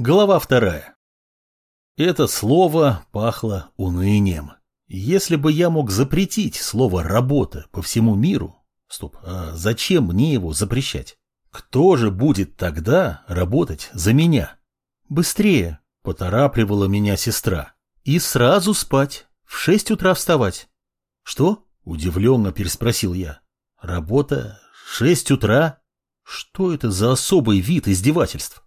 Глава вторая. Это слово пахло унынием. Если бы я мог запретить слово «работа» по всему миру... Стоп, а зачем мне его запрещать? Кто же будет тогда работать за меня? Быстрее, поторапливала меня сестра. И сразу спать, в шесть утра вставать. Что? Удивленно переспросил я. Работа? Шесть утра? Что это за особый вид издевательств?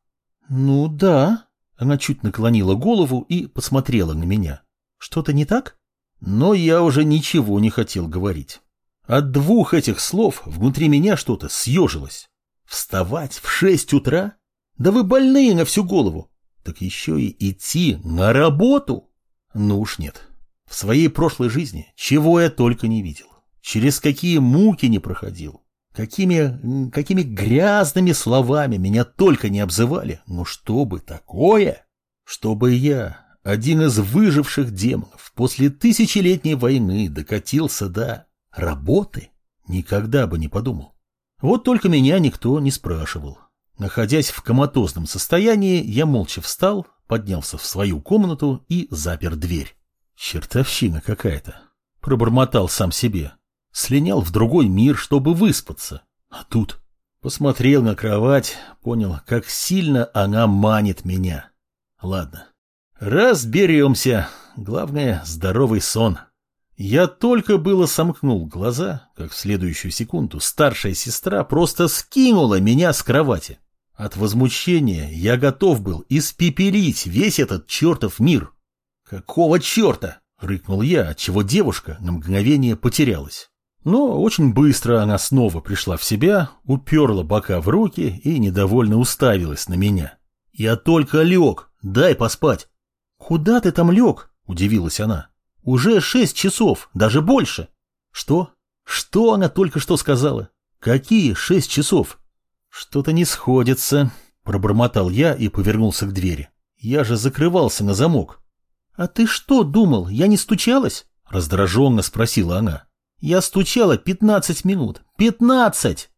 «Ну да». Она чуть наклонила голову и посмотрела на меня. «Что-то не так?» Но я уже ничего не хотел говорить. От двух этих слов внутри меня что-то съежилось. Вставать в шесть утра? Да вы больные на всю голову. Так еще и идти на работу? Ну уж нет. В своей прошлой жизни чего я только не видел. Через какие муки не проходил. Какими, какими грязными словами меня только не обзывали. Но чтобы такое? Чтобы я, один из выживших демонов, после тысячелетней войны докатился до работы? Никогда бы не подумал. Вот только меня никто не спрашивал. Находясь в коматозном состоянии, я молча встал, поднялся в свою комнату и запер дверь. Чертовщина какая-то. Пробормотал сам себе. Слинял в другой мир, чтобы выспаться. А тут посмотрел на кровать, понял, как сильно она манит меня. Ладно, разберемся. Главное, здоровый сон. Я только было сомкнул глаза, как в следующую секунду старшая сестра просто скинула меня с кровати. От возмущения я готов был испепелить весь этот чертов мир. «Какого черта?» — рыкнул я, отчего девушка на мгновение потерялась. Но очень быстро она снова пришла в себя, уперла бока в руки и недовольно уставилась на меня. «Я только лег, дай поспать». «Куда ты там лег?» – удивилась она. «Уже шесть часов, даже больше». «Что? Что она только что сказала? Какие шесть часов?» «Что-то не сходится», – пробормотал я и повернулся к двери. «Я же закрывался на замок». «А ты что думал, я не стучалась?» – раздраженно спросила она. Я стучала пятнадцать минут. Пятнадцать!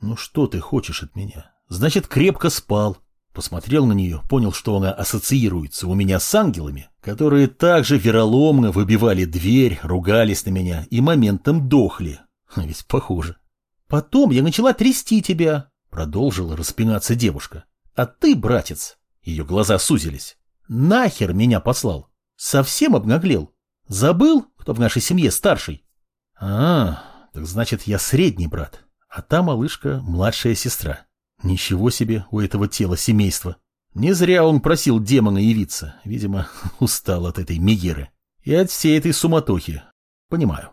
Ну что ты хочешь от меня? Значит, крепко спал. Посмотрел на нее, понял, что она ассоциируется у меня с ангелами, которые также вероломно выбивали дверь, ругались на меня и моментом дохли. А ведь похоже. Потом я начала трясти тебя, продолжила распинаться девушка. А ты, братец, ее глаза сузились, нахер меня послал. Совсем обнаглел. Забыл, кто в нашей семье старший? А, так значит, я средний брат, а та малышка – младшая сестра. Ничего себе у этого тела семейства. Не зря он просил демона явиться. Видимо, устал от этой Мегеры. И от всей этой суматохи. Понимаю.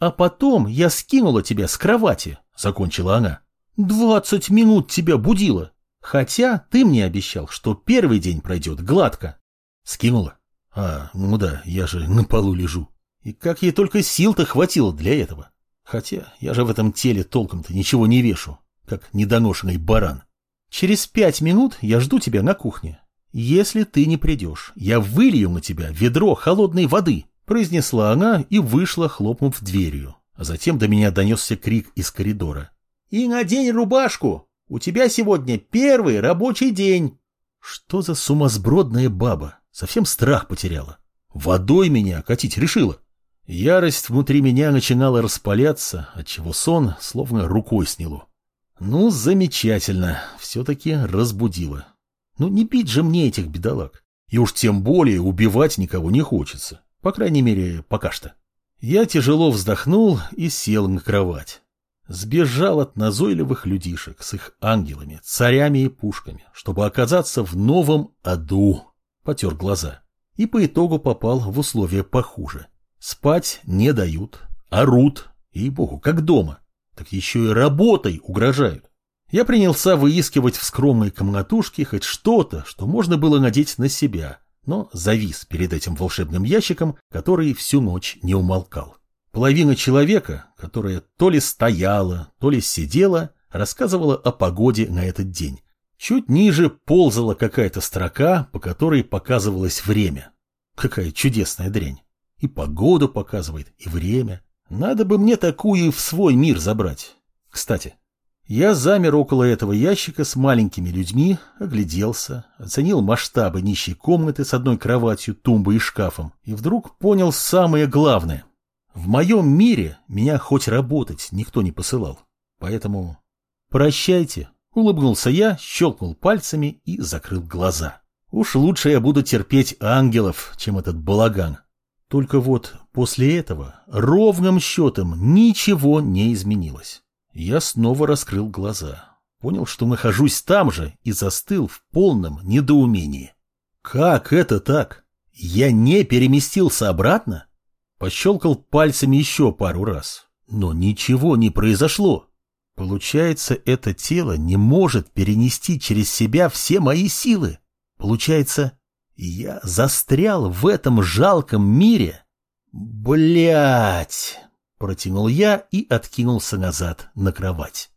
А потом я скинула тебя с кровати, закончила она. Двадцать минут тебя будила. Хотя ты мне обещал, что первый день пройдет гладко. Скинула? А, ну да, я же на полу лежу. И как ей только сил-то хватило для этого. Хотя я же в этом теле толком-то ничего не вешу, как недоношенный баран. Через пять минут я жду тебя на кухне. Если ты не придешь, я вылью на тебя ведро холодной воды, произнесла она и вышла, хлопнув дверью. А затем до меня донесся крик из коридора. И надень рубашку! У тебя сегодня первый рабочий день. Что за сумасбродная баба? Совсем страх потеряла. Водой меня катить решила. Ярость внутри меня начинала распаляться, отчего сон словно рукой сняло. Ну, замечательно, все-таки разбудила. Ну, не бить же мне этих бедолаг. И уж тем более убивать никого не хочется. По крайней мере, пока что. Я тяжело вздохнул и сел на кровать. Сбежал от назойливых людишек с их ангелами, царями и пушками, чтобы оказаться в новом аду. Потер глаза. И по итогу попал в условия похуже. Спать не дают, орут, и богу, как дома. Так еще и работой угрожают. Я принялся выискивать в скромной комнатушке хоть что-то, что можно было надеть на себя, но завис перед этим волшебным ящиком, который всю ночь не умолкал. Половина человека, которая то ли стояла, то ли сидела, рассказывала о погоде на этот день. Чуть ниже ползала какая-то строка, по которой показывалось время. Какая чудесная дрянь. И погоду показывает, и время. Надо бы мне такую в свой мир забрать. Кстати, Я замер около этого ящика с маленькими людьми, огляделся, оценил масштабы нищей комнаты с одной кроватью, тумбой и шкафом, и вдруг понял самое главное. В моем мире меня хоть работать никто не посылал. Поэтому прощайте, улыбнулся я, щелкнул пальцами и закрыл глаза. Уж лучше я буду терпеть ангелов, чем этот балаган. Только вот после этого ровным счетом ничего не изменилось. Я снова раскрыл глаза. Понял, что нахожусь там же и застыл в полном недоумении. Как это так? Я не переместился обратно? Пощелкал пальцами еще пару раз. Но ничего не произошло. Получается, это тело не может перенести через себя все мои силы. Получается, я застрял в этом жалком мире? Блять! Протянул я и откинулся назад на кровать.